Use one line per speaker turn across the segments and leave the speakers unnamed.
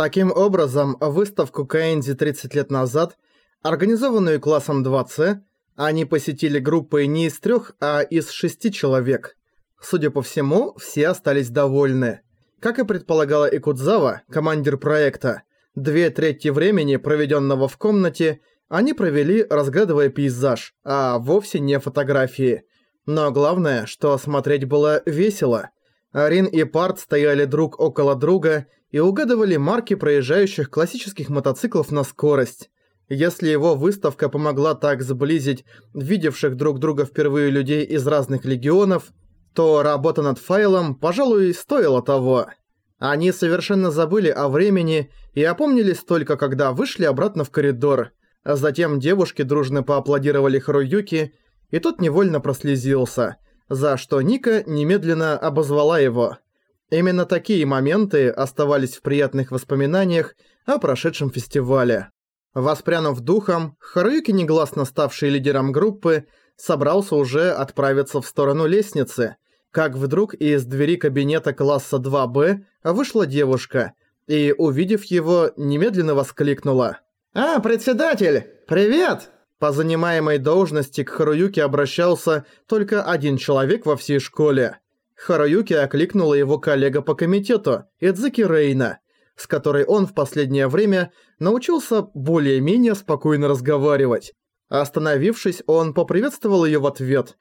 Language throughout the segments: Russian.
Таким образом, выставку Кэнди 30 лет назад, организованную классом 2С, они посетили группой не из трех, а из шести человек. Судя по всему, все остались довольны. Как и предполагала Икудзава, командир проекта, две трети времени, проведенного в комнате, они провели, разглядывая пейзаж, а вовсе не фотографии. Но главное, что смотреть было весело. Арин и Парт стояли друг около друга и угадывали марки проезжающих классических мотоциклов на скорость. Если его выставка помогла так сблизить видевших друг друга впервые людей из разных легионов, то работа над файлом, пожалуй, стоила того. Они совершенно забыли о времени и опомнились только когда вышли обратно в коридор – Затем девушки дружно поаплодировали Харуюки, и тот невольно прослезился, за что Ника немедленно обозвала его. Именно такие моменты оставались в приятных воспоминаниях о прошедшем фестивале. Воспрянув духом, Харуюки, негласно ставший лидером группы, собрался уже отправиться в сторону лестницы, как вдруг из двери кабинета класса 2Б вышла девушка и, увидев его, немедленно воскликнула. «А, председатель! Привет!» По занимаемой должности к Харуюке обращался только один человек во всей школе. Харуюки окликнула его коллега по комитету, Эдзуки Рейна, с которой он в последнее время научился более-менее спокойно разговаривать. Остановившись, он поприветствовал её в ответ.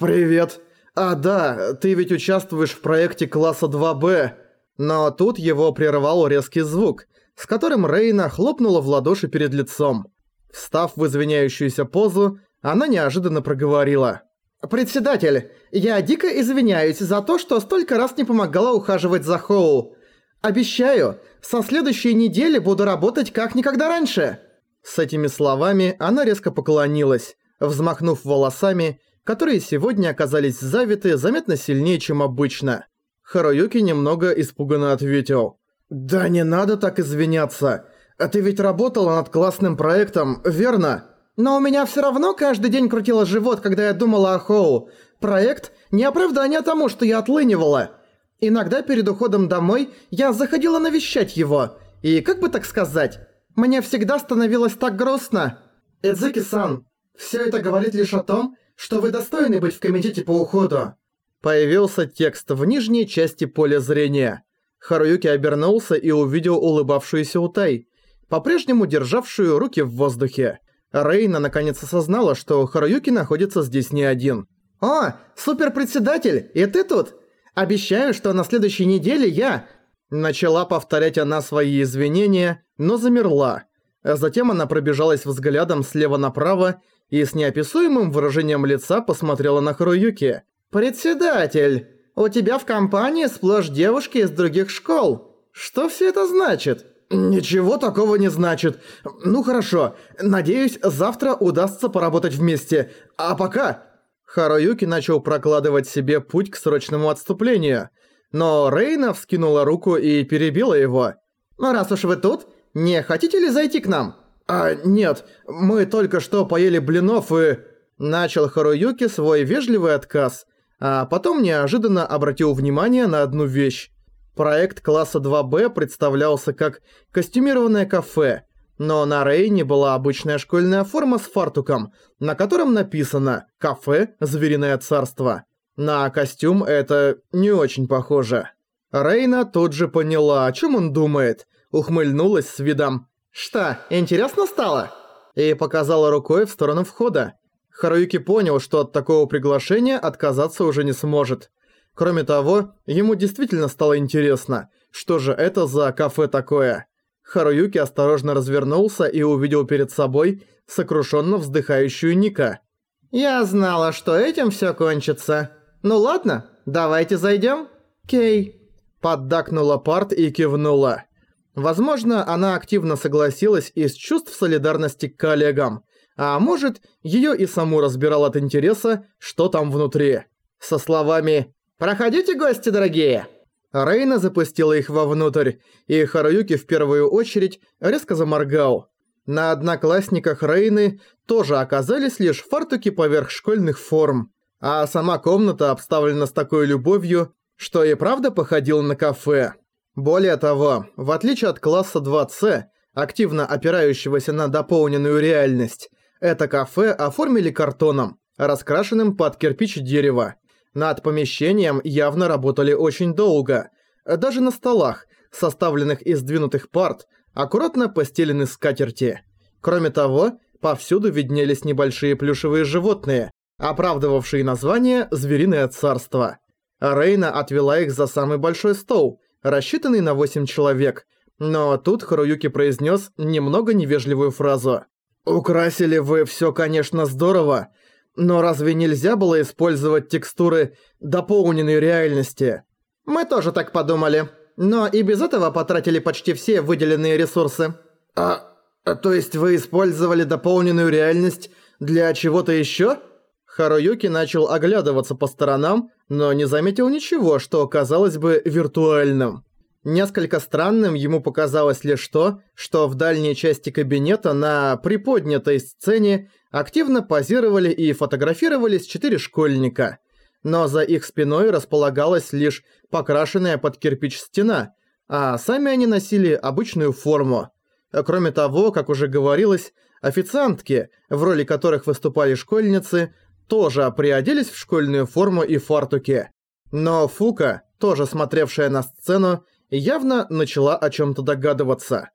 «Привет. А да, ты ведь участвуешь в проекте класса 2Б». Но тут его прервал резкий звук – с которым Рейна хлопнула в ладоши перед лицом. Встав в извиняющуюся позу, она неожиданно проговорила. «Председатель, я дико извиняюсь за то, что столько раз не помогала ухаживать за Хоу. Обещаю, со следующей недели буду работать как никогда раньше». С этими словами она резко поклонилась, взмахнув волосами, которые сегодня оказались завиты заметно сильнее, чем обычно. Харуюки немного испуганно ответил. «Да не надо так извиняться. А ты ведь работала над классным проектом, верно?» «Но у меня всё равно каждый день крутило живот, когда я думала о Хоу. Проект – не оправдание тому, что я отлынивала. Иногда перед уходом домой я заходила навещать его. И как бы так сказать, мне всегда становилось так грустно». «Эдзуки-сан, всё это говорит лишь о том, что вы достойны быть в комитете по уходу». Появился текст в нижней части поля зрения. Харуюки обернулся и увидел улыбавшуюся Утай, по-прежнему державшую руки в воздухе. Рейна наконец осознала, что Харуюки находится здесь не один. «О, суперпредседатель, и ты тут? Обещаю, что на следующей неделе я...» Начала повторять она свои извинения, но замерла. Затем она пробежалась взглядом слева направо и с неописуемым выражением лица посмотрела на Харуюки. «Председатель!» У тебя в компании сплошь девушки из других школ. Что все это значит?» «Ничего такого не значит. Ну хорошо. Надеюсь, завтра удастся поработать вместе. А пока...» Харуюки начал прокладывать себе путь к срочному отступлению. Но Рейна вскинула руку и перебила его. «Раз уж вы тут, не хотите ли зайти к нам?» «А, нет, мы только что поели блинов и...» Начал Харуюки свой вежливый отказ а потом неожиданно обратил внимание на одну вещь. Проект класса 2Б представлялся как костюмированное кафе, но на Рейне была обычная школьная форма с фартуком, на котором написано «Кафе Звериное царство». На костюм это не очень похоже. Рейна тут же поняла, о чем он думает, ухмыльнулась с видом «Что, интересно стало?» и показала рукой в сторону входа. Харуюки понял, что от такого приглашения отказаться уже не сможет. Кроме того, ему действительно стало интересно, что же это за кафе такое. Харуюки осторожно развернулся и увидел перед собой сокрушенно вздыхающую Ника. «Я знала, что этим все кончится. Ну ладно, давайте зайдем. Кей». Поддакнула Парт и кивнула. Возможно, она активно согласилась из чувств солидарности к коллегам, а может, её и саму разбирал от интереса, что там внутри. Со словами «Проходите, гости дорогие!» Рейна запустила их вовнутрь, и Харуюки в первую очередь резко заморгал. На одноклассниках Рейны тоже оказались лишь фартуки поверх школьных форм, а сама комната обставлена с такой любовью, что и правда походила на кафе. Более того, в отличие от класса 2С, активно опирающегося на дополненную реальность, это кафе оформили картоном, раскрашенным под кирпич дерева. Над помещением явно работали очень долго. Даже на столах, составленных из сдвинутых парт, аккуратно постелены скатерти. Кроме того, повсюду виднелись небольшие плюшевые животные, оправдывавшие название «Звериное царство». Рейна отвела их за самый большой стол, рассчитанный на 8 человек, но тут Харуюки произнес немного невежливую фразу. «Украсили вы все, конечно, здорово, но разве нельзя было использовать текстуры дополненной реальности?» «Мы тоже так подумали, но и без этого потратили почти все выделенные ресурсы». «А, а то есть вы использовали дополненную реальность для чего-то еще? Харуюки начал оглядываться по сторонам, но не заметил ничего, что казалось бы виртуальным. Несколько странным ему показалось лишь то, что в дальней части кабинета на приподнятой сцене активно позировали и фотографировались четыре школьника. Но за их спиной располагалась лишь покрашенная под кирпич стена, а сами они носили обычную форму. Кроме того, как уже говорилось, официантки, в роли которых выступали школьницы, тоже приоделись в школьную форму и фартуки. Но Фука, тоже смотревшая на сцену, явно начала о чём-то догадываться.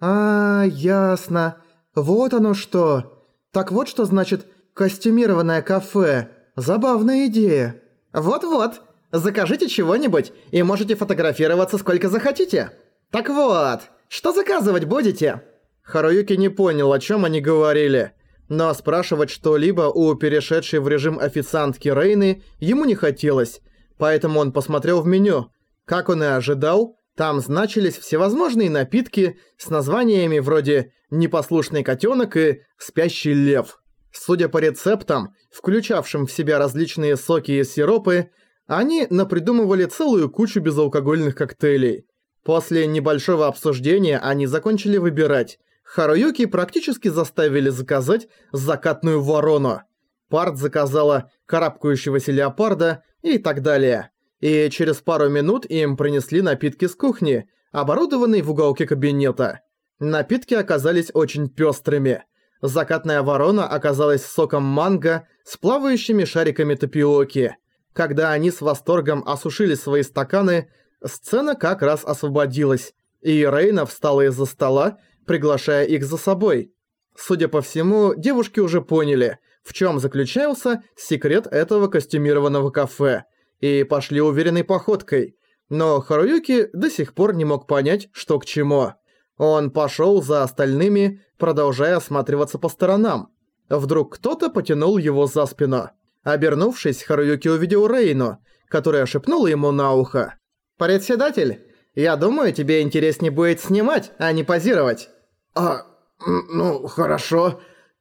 «А, ясно. Вот оно что. Так вот что значит костюмированное кафе. Забавная идея». «Вот-вот. Закажите чего-нибудь и можете фотографироваться сколько захотите. Так вот, что заказывать будете?» Харуюки не понял, о чём они говорили. Но спрашивать что-либо у перешедшей в режим официантки Рейны ему не хотелось, поэтому он посмотрел в меню. Как он и ожидал, там значились всевозможные напитки с названиями вроде «непослушный котенок» и «спящий лев». Судя по рецептам, включавшим в себя различные соки и сиропы, они напридумывали целую кучу безалкогольных коктейлей. После небольшого обсуждения они закончили выбирать, Харуюки практически заставили заказать закатную ворону. Парт заказала карабкающегося леопарда и так далее. И через пару минут им принесли напитки с кухни, оборудованные в уголке кабинета. Напитки оказались очень пестрыми. Закатная ворона оказалась соком манго с плавающими шариками тапиоки. Когда они с восторгом осушили свои стаканы, сцена как раз освободилась, и Рейна встала из-за стола приглашая их за собой. Судя по всему, девушки уже поняли, в чем заключался секрет этого костюмированного кафе, и пошли уверенной походкой. Но Харуюки до сих пор не мог понять, что к чему. Он пошел за остальными, продолжая осматриваться по сторонам. Вдруг кто-то потянул его за спину. Обернувшись, Харуюки увидел Рейну, которая шепнула ему на ухо. «Председатель, я думаю, тебе интереснее будет снимать, а не позировать».
«А, ну, хорошо».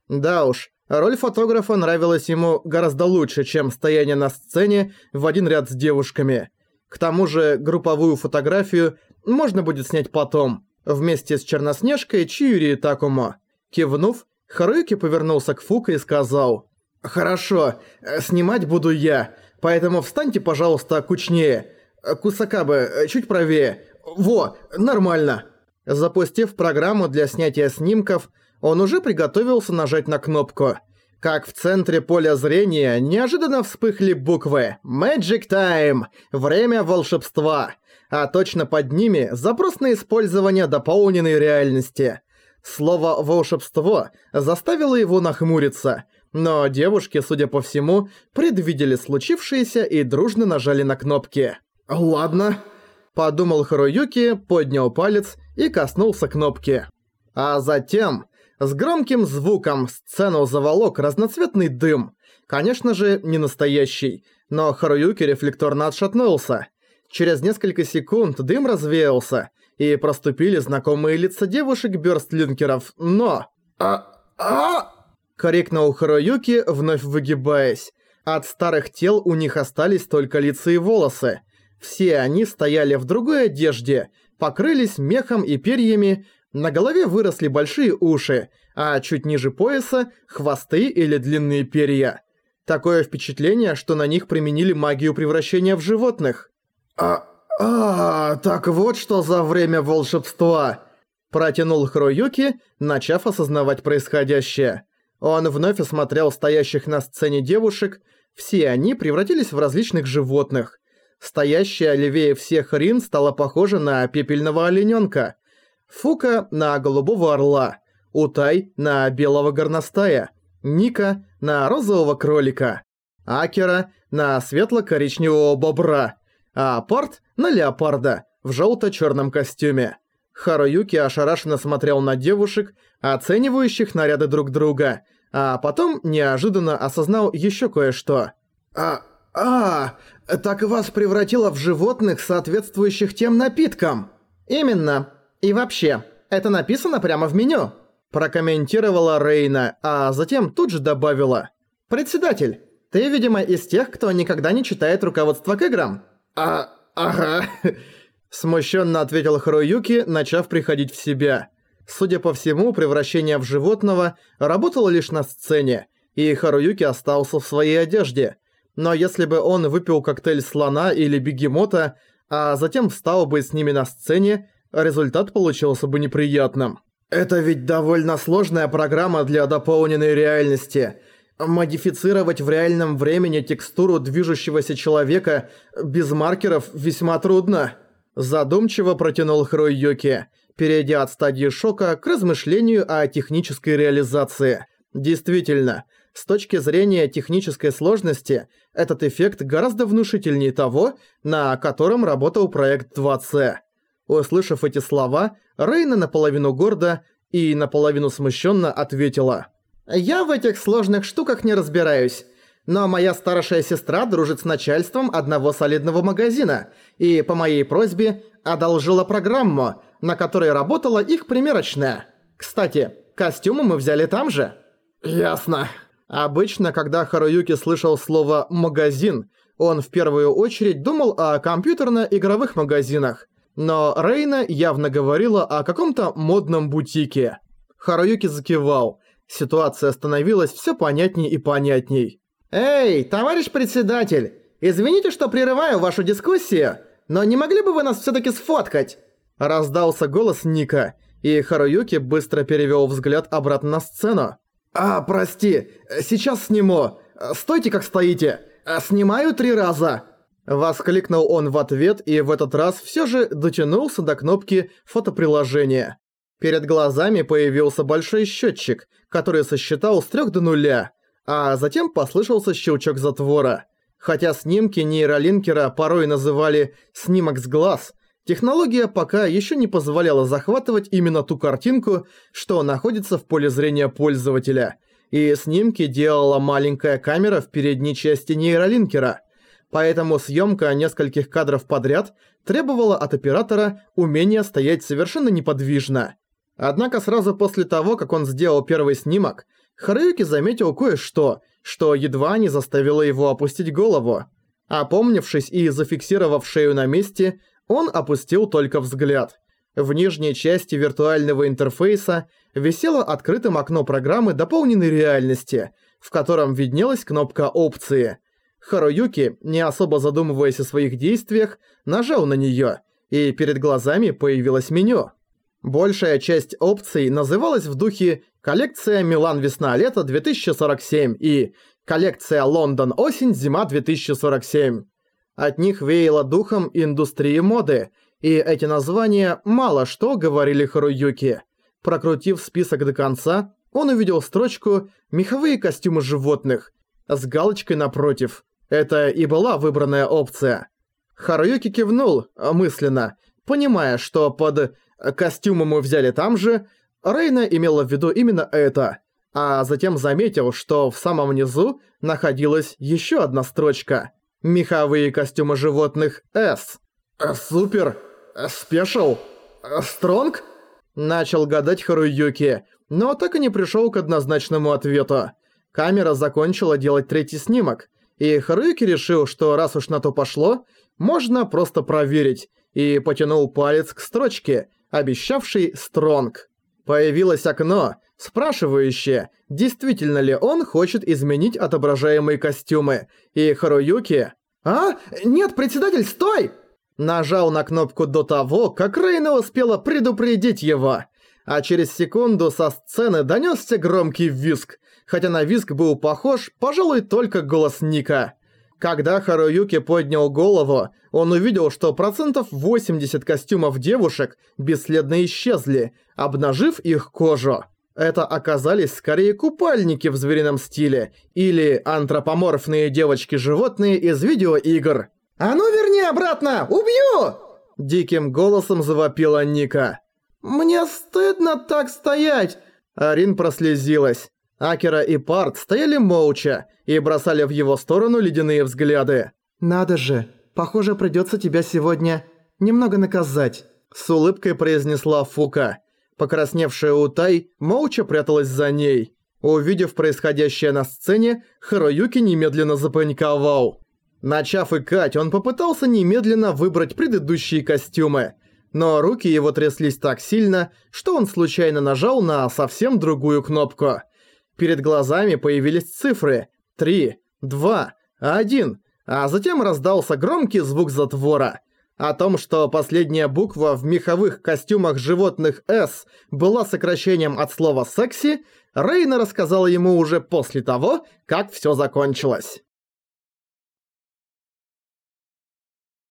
Да уж, роль фотографа нравилась ему гораздо лучше, чем стояние на сцене в один ряд с девушками. К тому же групповую фотографию можно будет снять потом, вместе с Черноснежкой Чиури и Такумо. Кивнув, Харуюки повернулся к Фука и сказал «Хорошо, снимать буду я, поэтому встаньте, пожалуйста, кучнее. Кусакабе, чуть правее. Во, нормально». Запустив программу для снятия снимков, он уже приготовился нажать на кнопку. Как в центре поля зрения неожиданно вспыхли буквы «Magic Time» — «Время волшебства», а точно под ними запрос на использование дополненной реальности. Слово «волшебство» заставило его нахмуриться, но девушки, судя по всему, предвидели случившееся и дружно нажали на кнопки.
«Ладно», — подумал Харуюки, поднял палец и коснулся кнопки.
А затем, с громким звуком сцену заволок разноцветный дым. Конечно же, не настоящий, но Харуюки рефлекторно отшатнулся. Через несколько секунд дым развеялся, и проступили знакомые лица девушек-бёрстлинкеров, но...
«А... а...»
— крикнул Харуюки, вновь выгибаясь. От старых тел у них остались только лица и волосы. Все они стояли в другой одежде, покрылись мехом и перьями, на голове выросли большие уши, а чуть ниже пояса – хвосты или длинные перья. Такое впечатление, что на них применили магию превращения в животных.
«А...
«А, так вот что за время волшебства!» Протянул Хроюки, начав осознавать происходящее. Он вновь осмотрел стоящих на сцене девушек, все они превратились в различных животных. Стоящая левее всех Рин стала похожа на пепельного оленёнка, Фука на голубого орла, Утай на белого горностая, Ника на розового кролика, Акера на светло-коричневого бобра, а Порт на леопарда в жёлто-чёрном костюме. Харуюки ошарашенно смотрел на девушек, оценивающих наряды друг друга, а потом неожиданно осознал ещё кое-что. «А, а, так вас превратило в животных, соответствующих тем напиткам?» «Именно. И вообще, это написано прямо в меню», прокомментировала Рейна, а затем тут же добавила. «Председатель, ты, видимо, из тех, кто никогда не читает руководство к играм».
«А, ага»,
Смущенно ответил Харуюки, начав приходить в себя. Судя по всему, превращение в животного работало лишь на сцене, и Харуюки остался в своей одежде. Но если бы он выпил коктейль слона или бегемота, а затем встал бы с ними на сцене, результат получился бы неприятным. Это ведь довольно сложная программа для дополненной реальности. Модифицировать в реальном времени текстуру движущегося человека без маркеров весьма трудно. Задумчиво протянул Хрой перейдя от стадии шока к размышлению о технической реализации. Действительно, с точки зрения технической сложности, этот эффект гораздо внушительнее того, на котором работал проект 2C. Услышав эти слова, Рейна наполовину гордо и наполовину смущенно ответила. «Я в этих сложных штуках не разбираюсь. Но моя старшая сестра дружит с начальством одного солидного магазина и по моей просьбе одолжила программу, на которой работала их примерочная. Кстати, костюмы мы взяли там же.
Ясно.
Обычно, когда Харуюки слышал слово «магазин», он в первую очередь думал о компьютерно-игровых магазинах. Но Рейна явно говорила о каком-то модном бутике. Харуюки закивал. Ситуация становилась все понятней и понятней. «Эй, товарищ председатель, извините, что прерываю вашу дискуссию, но не могли бы вы нас всё-таки сфоткать?» Раздался голос Ника, и Харуюки быстро перевёл взгляд обратно на сцену. «А, прости, сейчас сниму. Стойте, как стоите. Снимаю три раза!» Воскликнул он в ответ и в этот раз всё же дотянулся до кнопки фотоприложения. Перед глазами появился большой счётчик, который сосчитал с 3 до нуля, а затем послышался щелчок затвора. Хотя снимки нейролинкера порой называли «снимок с глаз», технология пока еще не позволяла захватывать именно ту картинку, что находится в поле зрения пользователя, и снимки делала маленькая камера в передней части нейролинкера. Поэтому съемка нескольких кадров подряд требовала от оператора умения стоять совершенно неподвижно. Однако сразу после того, как он сделал первый снимок, Харуюки заметил кое-что, что едва не заставило его опустить голову. Опомнившись и зафиксировав шею на месте, он опустил только взгляд. В нижней части виртуального интерфейса висело открытым окно программы дополненной реальности, в котором виднелась кнопка опции. Харуюки, не особо задумываясь о своих действиях, нажал на неё, и перед глазами появилось меню. Большая часть опций называлась в духе «Коллекция Милан-весна-лето 2047» и «Коллекция Лондон-осень зима 2047». От них веяло духом индустрии моды, и эти названия мало что говорили Харуюки. Прокрутив список до конца, он увидел строчку «Меховые костюмы животных» с галочкой напротив. Это и была выбранная опция. Харуюки кивнул мысленно, понимая, что под Костюмы мы взяли там же. Рейна имела в виду именно это. А затем заметил, что в самом низу находилась еще одна строчка. Меховые костюмы животных S.
Супер. Спешл. Стронг?
Начал гадать Харуюки, но так и не пришел к однозначному ответу. Камера закончила делать третий снимок, и Харуюки решил, что раз уж на то пошло, можно просто проверить, и потянул палец к строчке, обещавший Стронг. Появилось окно, спрашивающее, действительно ли он хочет изменить отображаемые костюмы, и Харуюки... «А? Нет, председатель, стой!» Нажал на кнопку до того, как Рейна успела предупредить его. А через секунду со сцены донёсся громкий визг, хотя на визг был похож, пожалуй, только голос Ника. Когда Харуюки поднял голову, он увидел, что процентов 80 костюмов девушек бесследно исчезли, обнажив их кожу. Это оказались скорее купальники в зверином стиле или антропоморфные девочки-животные из видеоигр. «А ну верни обратно! Убью!» Диким голосом завопила Ника. «Мне стыдно так стоять!» Арин прослезилась. Акера и Парт стояли молча и бросали в его сторону ледяные взгляды.
«Надо же, похоже, придётся тебя сегодня немного наказать»,
с улыбкой произнесла Фука. Покрасневшая Утай молча пряталась за ней. Увидев происходящее на сцене, Харуюки немедленно запаниковал. Начав икать, он попытался немедленно выбрать предыдущие костюмы. Но руки его тряслись так сильно, что он случайно нажал на совсем другую кнопку. Перед глазами появились цифры 3, 2, 1, а затем раздался громкий звук затвора. О том, что последняя буква в меховых костюмах животных «С» была сокращением от слова «секси», Рейна рассказала ему уже после того, как всё закончилось.